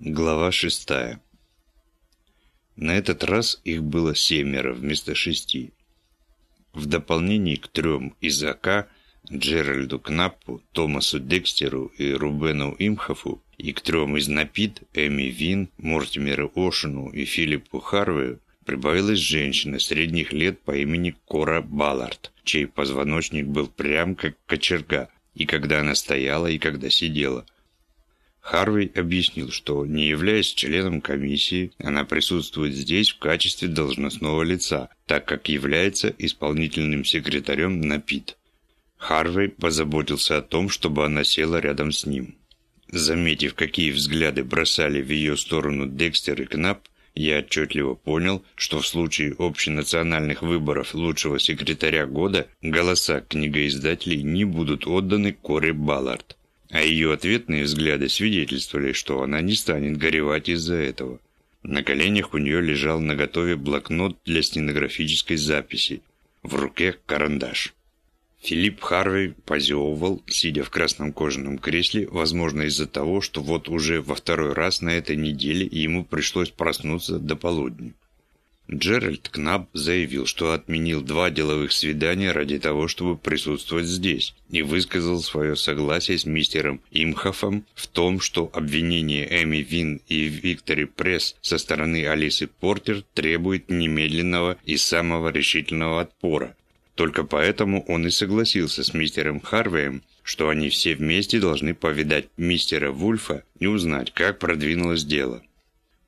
Глава шестая. На этот раз их было семеро вместо шести. В дополнение к трем из АК, Джеральду Кнаппу, Томасу Декстеру и Рубену Имхофу, и к трем из Напид, Эми Вин, Мортимеру Ошину и Филиппу Харвею, прибавилась женщина средних лет по имени Кора Баллард, чей позвоночник был прям как кочерга, и когда она стояла, и когда сидела – Харвей объяснил, что, не являясь членом комиссии, она присутствует здесь в качестве должностного лица, так как является исполнительным секретарем НАПИД. Харвей позаботился о том, чтобы она села рядом с ним. Заметив, какие взгляды бросали в ее сторону Декстер и Кнап, я отчетливо понял, что в случае общенациональных выборов лучшего секретаря года голоса книгоиздателей не будут отданы Коре Баллард а ее ответные взгляды свидетельствовали, что она не станет горевать из-за этого. На коленях у нее лежал наготове блокнот для стенографической записи, в руке карандаш. Филипп Харвей позевывал, сидя в красном кожаном кресле, возможно из-за того, что вот уже во второй раз на этой неделе ему пришлось проснуться до полудня. Джеральд Кнаб заявил, что отменил два деловых свидания ради того, чтобы присутствовать здесь, и высказал свое согласие с мистером Имхофом в том, что обвинение Эми Вин и Виктори Пресс со стороны Алисы Портер требует немедленного и самого решительного отпора. Только поэтому он и согласился с мистером Харвеем, что они все вместе должны повидать мистера Вульфа и узнать, как продвинулось дело.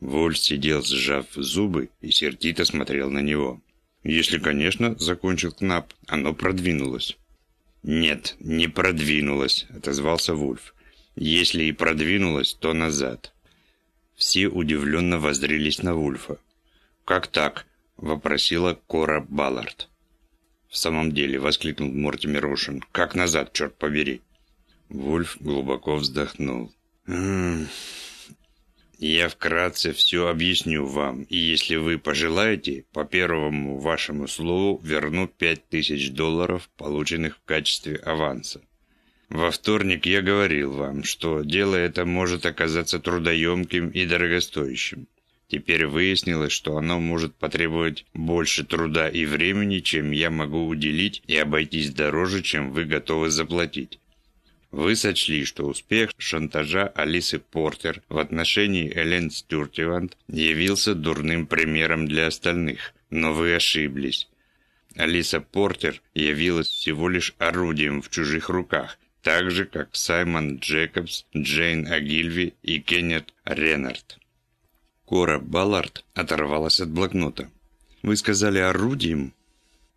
Вольф сидел, сжав зубы, и сердито смотрел на него. «Если, конечно, — закончил Кнап, — оно продвинулось». «Нет, не продвинулось», — отозвался Вульф. «Если и продвинулось, то назад». Все удивленно воззрелись на Вульфа. «Как так?» — вопросила Кора Баллард. «В самом деле», — воскликнул Мортимер Рошин, — «как назад, черт побери?» Вульф глубоко вздохнул. «М -м -м, я вкратце все объясню вам, и если вы пожелаете, по первому вашему слову верну пять тысяч долларов, полученных в качестве аванса. Во вторник я говорил вам, что дело это может оказаться трудоемким и дорогостоящим. Теперь выяснилось, что оно может потребовать больше труда и времени, чем я могу уделить, и обойтись дороже, чем вы готовы заплатить. Вы сочли, что успех шантажа Алисы Портер в отношении Элен Стюртевант явился дурным примером для остальных, но вы ошиблись. Алиса Портер явилась всего лишь орудием в чужих руках, так же, как Саймон Джекобс, Джейн Агильви и Кеннет Реннард. Кора Баллард оторвалась от блокнота. «Вы сказали орудием?»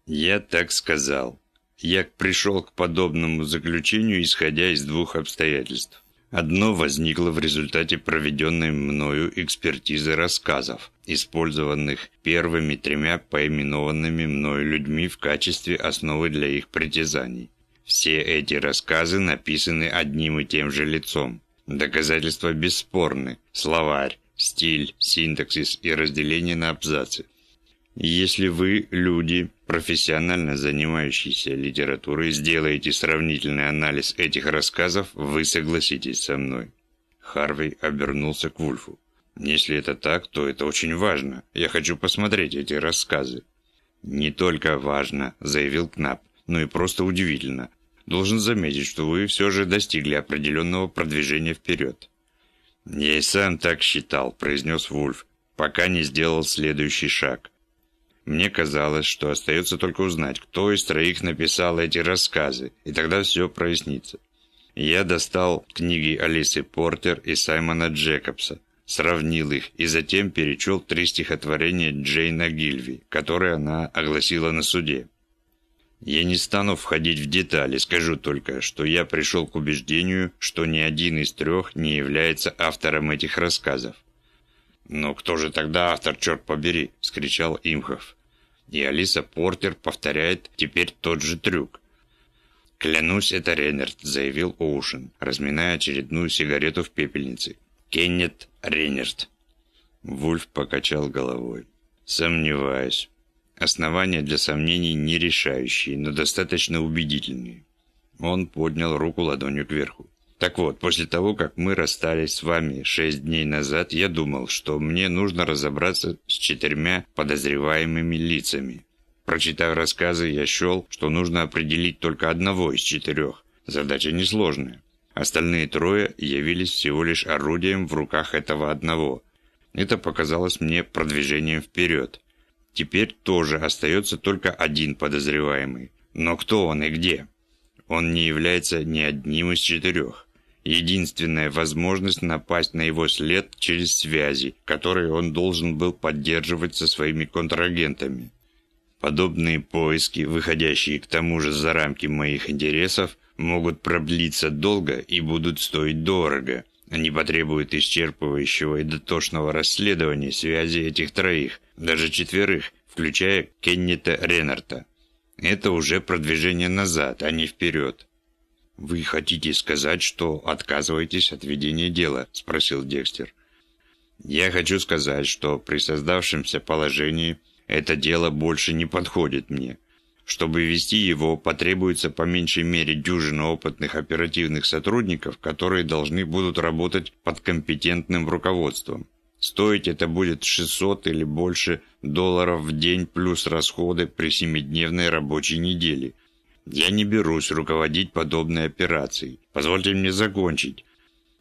«Я так сказал. Я пришел к подобному заключению, исходя из двух обстоятельств. Одно возникло в результате проведенной мною экспертизы рассказов, использованных первыми тремя поименованными мною людьми в качестве основы для их притязаний. Все эти рассказы написаны одним и тем же лицом. Доказательства бесспорны. Словарь, стиль, синтаксис и разделение на абзацы – если вы, люди, профессионально занимающиеся литературой, сделаете сравнительный анализ этих рассказов, вы согласитесь со мной. Харвей обернулся к Вульфу. Если это так, то это очень важно. Я хочу посмотреть эти рассказы. Не только важно, заявил Кнап, но и просто удивительно. Должен заметить, что вы все же достигли определенного продвижения вперед. Я и сам так считал, произнес Вульф, пока не сделал следующий шаг – мне казалось, что остается только узнать, кто из троих написал эти рассказы, и тогда все прояснится. Я достал книги Алисы Портер и Саймона Джекобса, сравнил их и затем перечел три стихотворения Джейна Гильви, которые она огласила на суде. Я не стану входить в детали, скажу только, что я пришел к убеждению, что ни один из трех не является автором этих рассказов. «Но кто же тогда автор, черт побери?» – вскричал Имхов. И Алиса Портер повторяет теперь тот же трюк. «Клянусь, это Рейнерт», — заявил Оушен, разминая очередную сигарету в пепельнице. «Кеннет Рейнерт». Вульф покачал головой. «Сомневаюсь. Основания для сомнений не решающие, но достаточно убедительные». Он поднял руку ладонью кверху. Так вот, после того, как мы расстались с вами шесть дней назад, я думал, что мне нужно разобраться с четырьмя подозреваемыми лицами. Прочитав рассказы, я счел, что нужно определить только одного из четырех. Задача несложная. Остальные трое явились всего лишь орудием в руках этого одного. Это показалось мне продвижением вперед. Теперь тоже остается только один подозреваемый. Но кто он и где? Он не является ни одним из четырех. Единственная возможность напасть на его след через связи, которые он должен был поддерживать со своими контрагентами. Подобные поиски, выходящие к тому же за рамки моих интересов, могут продлиться долго и будут стоить дорого. Они потребуют исчерпывающего и дотошного расследования связи этих троих, даже четверых, включая Кеннета Реннарта. Это уже продвижение назад, а не вперед. «Вы хотите сказать, что отказываетесь от ведения дела?» – спросил Декстер. «Я хочу сказать, что при создавшемся положении это дело больше не подходит мне. Чтобы вести его, потребуется по меньшей мере дюжина опытных оперативных сотрудников, которые должны будут работать под компетентным руководством. Стоить это будет 600 или больше долларов в день плюс расходы при семидневной рабочей неделе. Я не берусь руководить подобной операцией. Позвольте мне закончить.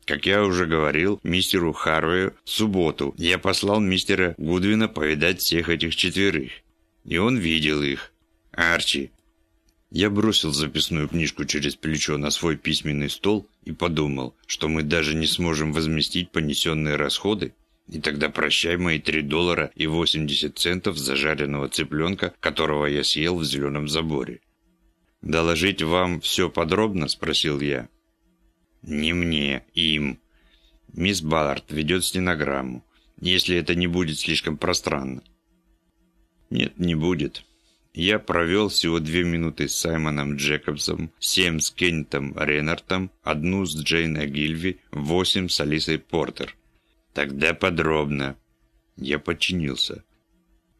Как я уже говорил мистеру Харвею в субботу, я послал мистера Гудвина повидать всех этих четверых. И он видел их. Арчи!» Я бросил записную книжку через плечо на свой письменный стол и подумал, что мы даже не сможем возместить понесенные расходы, и тогда прощай мои 3 доллара и 80 центов зажаренного цыпленка, которого я съел в зеленом заборе. «Доложить вам все подробно?» – спросил я. «Не мне, им. Мисс Баллард ведет стенограмму, если это не будет слишком пространно». «Нет, не будет. Я провел всего две минуты с Саймоном Джекобсом, семь с Кеннетом Реннартом, одну с Джейн Агильви, восемь с Алисой Портер. Тогда подробно. Я подчинился.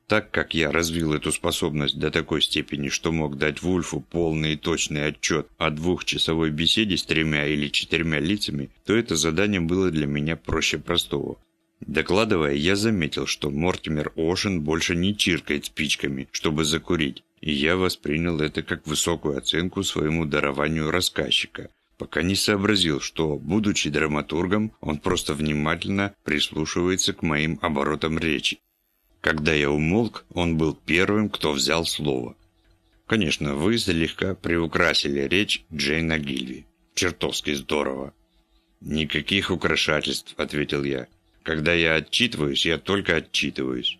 Так как я развил эту способность до такой степени, что мог дать Вульфу полный и точный отчет о двухчасовой беседе с тремя или четырьмя лицами, то это задание было для меня проще простого. Докладывая, я заметил, что Мортимер Ошен больше не чиркает спичками, чтобы закурить, и я воспринял это как высокую оценку своему дарованию рассказчика, пока не сообразил, что, будучи драматургом, он просто внимательно прислушивается к моим оборотам речи. Когда я умолк, он был первым, кто взял слово. Конечно, вы слегка приукрасили речь Джейна Гильви. Чертовски здорово. «Никаких украшательств», — ответил я. Когда я отчитываюсь, я только отчитываюсь.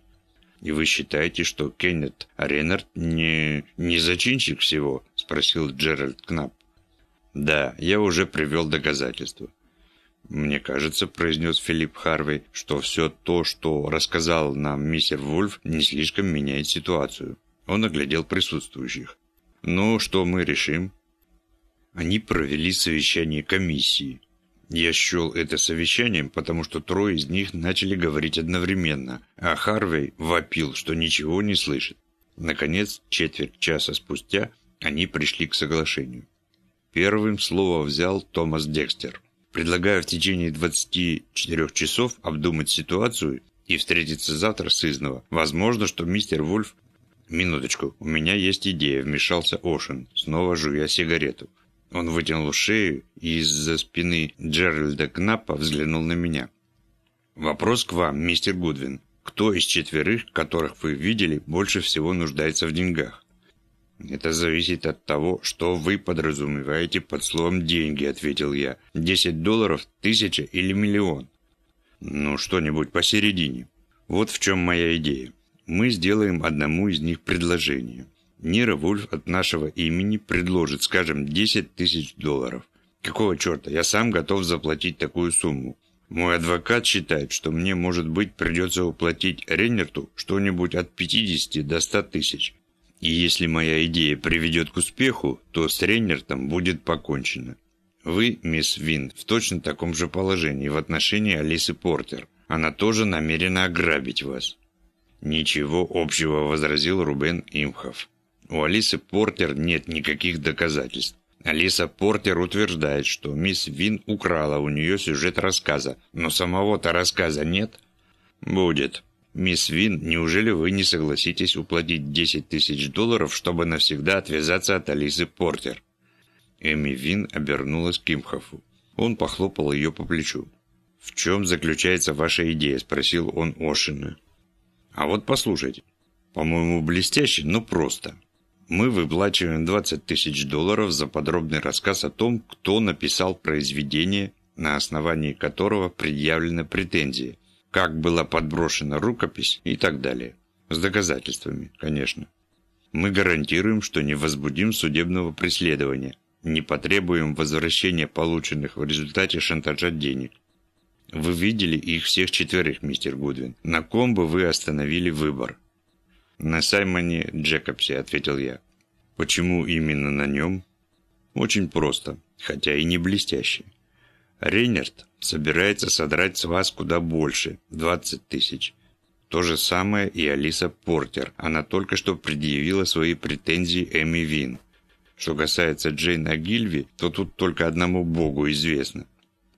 И вы считаете, что Кеннет Реннард не, не зачинщик всего? Спросил Джеральд Кнап. Да, я уже привел доказательства. «Мне кажется», — произнес Филипп Харвей, «что все то, что рассказал нам мистер Вульф, не слишком меняет ситуацию». Он оглядел присутствующих. «Ну, что мы решим?» Они провели совещание комиссии. Я счел это совещанием, потому что трое из них начали говорить одновременно, а Харвей вопил, что ничего не слышит. Наконец, четверть часа спустя, они пришли к соглашению. Первым слово взял Томас Декстер. Предлагаю в течение 24 часов обдумать ситуацию и встретиться завтра с Изнова. Возможно, что мистер Вульф... Минуточку, у меня есть идея, вмешался Ошен, снова жуя сигарету. Он вытянул шею и из-за спины Джеральда Кнаппа взглянул на меня. «Вопрос к вам, мистер Гудвин. Кто из четверых, которых вы видели, больше всего нуждается в деньгах?» «Это зависит от того, что вы подразумеваете под словом «деньги», — ответил я. «Десять долларов, тысяча или миллион?» «Ну, что-нибудь посередине. Вот в чем моя идея. Мы сделаем одному из них предложение. Нира Вульф от нашего имени предложит, скажем, 10 тысяч долларов. Какого черта? Я сам готов заплатить такую сумму. Мой адвокат считает, что мне, может быть, придется уплатить Рейнерту что-нибудь от 50 до 100 тысяч. И если моя идея приведет к успеху, то с Рейнертом будет покончено. Вы, мисс Вин, в точно таком же положении в отношении Алисы Портер. Она тоже намерена ограбить вас. Ничего общего, возразил Рубен Имхов. У Алисы Портер нет никаких доказательств. Алиса Портер утверждает, что мисс Вин украла у нее сюжет рассказа, но самого-то рассказа нет. Будет. Мисс Вин, неужели вы не согласитесь уплатить 10 тысяч долларов, чтобы навсегда отвязаться от Алисы Портер? Эми Вин обернулась к Имхофу. Он похлопал ее по плечу. «В чем заключается ваша идея?» – спросил он Ошина. «А вот послушайте. По-моему, блестяще, но просто. Мы выплачиваем 20 тысяч долларов за подробный рассказ о том, кто написал произведение, на основании которого предъявлены претензии, как была подброшена рукопись и так далее. С доказательствами, конечно. Мы гарантируем, что не возбудим судебного преследования, не потребуем возвращения полученных в результате шантажа денег. Вы видели их всех четверых, мистер Гудвин. На ком бы вы остановили выбор? На Саймоне Джекобсе, ответил я. Почему именно на нем? Очень просто, хотя и не блестяще. Рейнерт собирается содрать с вас куда больше, 20 тысяч. То же самое и Алиса Портер. Она только что предъявила свои претензии Эми Вин. Что касается Джейн Агильви, то тут только одному богу известно.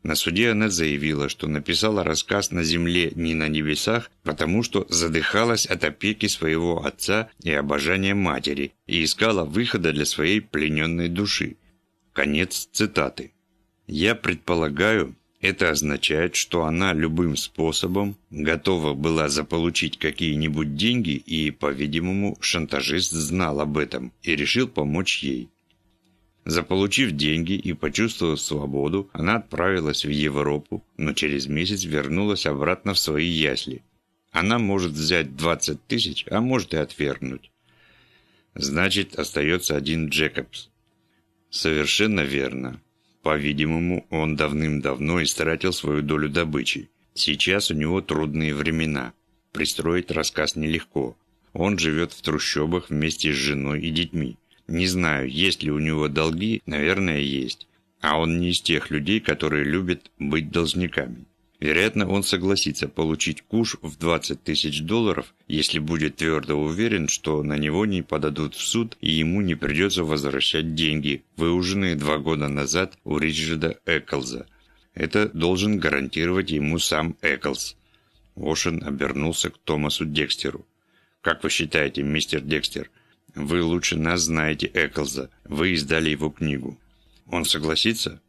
На суде она заявила, что написала рассказ на земле, не на небесах, потому что задыхалась от опеки своего отца и обожания матери и искала выхода для своей плененной души. Конец цитаты. Я предполагаю, это означает, что она любым способом готова была заполучить какие-нибудь деньги и, по-видимому, шантажист знал об этом и решил помочь ей. Заполучив деньги и почувствовав свободу, она отправилась в Европу, но через месяц вернулась обратно в свои ясли. Она может взять 20 тысяч, а может и отвергнуть. Значит, остается один Джекобс. Совершенно верно. По-видимому, он давным-давно истратил свою долю добычи. Сейчас у него трудные времена. Пристроить рассказ нелегко. Он живет в трущобах вместе с женой и детьми. Не знаю, есть ли у него долги, наверное, есть. А он не из тех людей, которые любят быть должниками. Вероятно, он согласится получить куш в 20 тысяч долларов, если будет твердо уверен, что на него не подадут в суд и ему не придется возвращать деньги, выуженные два года назад у Ричарда Эклза. Это должен гарантировать ему сам Эклз. Ошен обернулся к Томасу Декстеру. «Как вы считаете, мистер Декстер, вы лучше нас знаете Эклза. Вы издали его книгу. Он согласится?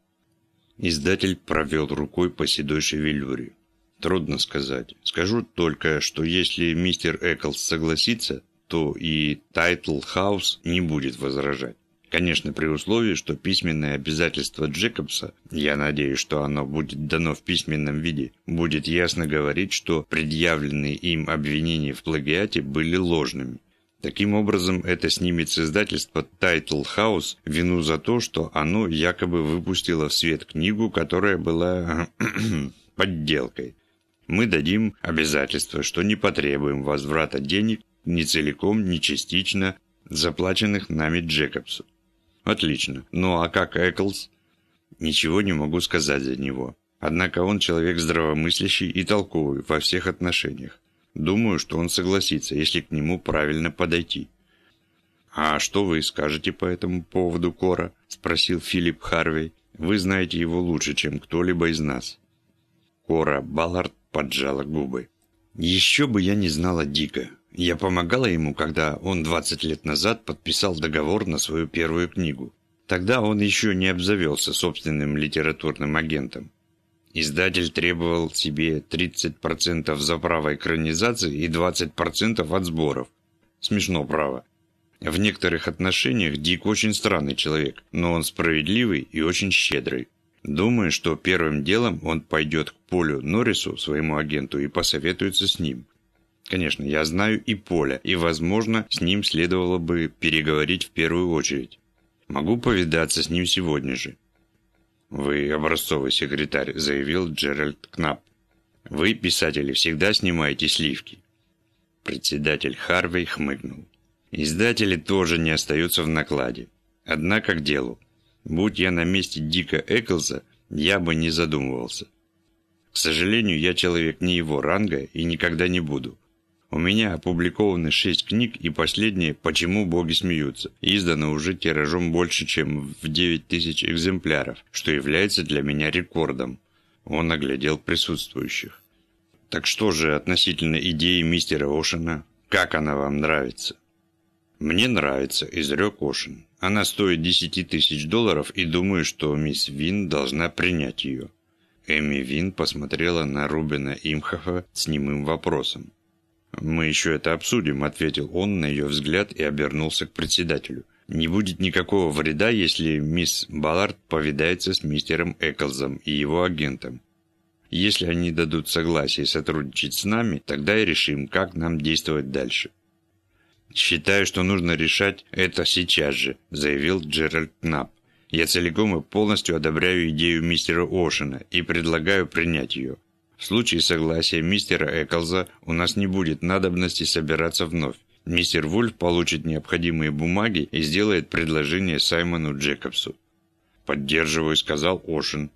Издатель провел рукой по седой шевелюре. Трудно сказать. Скажу только, что если мистер Эклз согласится, то и Тайтл Хаус не будет возражать. Конечно, при условии, что письменное обязательство Джекобса, я надеюсь, что оно будет дано в письменном виде, будет ясно говорить, что предъявленные им обвинения в плагиате были ложными. Таким образом, это снимет с издательства Title House вину за то, что оно якобы выпустило в свет книгу, которая была подделкой. Мы дадим обязательство, что не потребуем возврата денег ни целиком, ни частично, заплаченных нами Джекобсу. Отлично. Ну а как Эклс? Ничего не могу сказать за него. Однако он человек здравомыслящий и толковый во всех отношениях. Думаю, что он согласится, если к нему правильно подойти. «А что вы скажете по этому поводу, Кора?» – спросил Филипп Харвей. «Вы знаете его лучше, чем кто-либо из нас». Кора Баллард поджала губы. «Еще бы я не знала Дика. Я помогала ему, когда он 20 лет назад подписал договор на свою первую книгу. Тогда он еще не обзавелся собственным литературным агентом. Издатель требовал себе 30% за право экранизации и 20% от сборов. Смешно, право. В некоторых отношениях Дик очень странный человек, но он справедливый и очень щедрый. Думаю, что первым делом он пойдет к Полю Норрису, своему агенту, и посоветуется с ним. Конечно, я знаю и Поля, и, возможно, с ним следовало бы переговорить в первую очередь. Могу повидаться с ним сегодня же. «Вы образцовый секретарь», – заявил Джеральд Кнап. «Вы, писатели, всегда снимаете сливки». Председатель Харвей хмыкнул. «Издатели тоже не остаются в накладе. Однако к делу. Будь я на месте Дика Эклза, я бы не задумывался. К сожалению, я человек не его ранга и никогда не буду. У меня опубликованы шесть книг и последнее «Почему боги смеются», издано уже тиражом больше, чем в 9 тысяч экземпляров, что является для меня рекордом. Он оглядел присутствующих. Так что же относительно идеи мистера Ошена? Как она вам нравится? Мне нравится, изрек Ошен. Она стоит 10 тысяч долларов и думаю, что мисс Вин должна принять ее. Эми Вин посмотрела на Рубина Имхофа с немым вопросом. «Мы еще это обсудим», — ответил он на ее взгляд и обернулся к председателю. «Не будет никакого вреда, если мисс Баллард повидается с мистером Эклзом и его агентом. Если они дадут согласие сотрудничать с нами, тогда и решим, как нам действовать дальше». «Считаю, что нужно решать это сейчас же», — заявил Джеральд Кнапп. «Я целиком и полностью одобряю идею мистера Ошена и предлагаю принять ее. В случае согласия мистера Эклза у нас не будет надобности собираться вновь. Мистер Вульф получит необходимые бумаги и сделает предложение Саймону Джекобсу. «Поддерживаю», — сказал Ошен.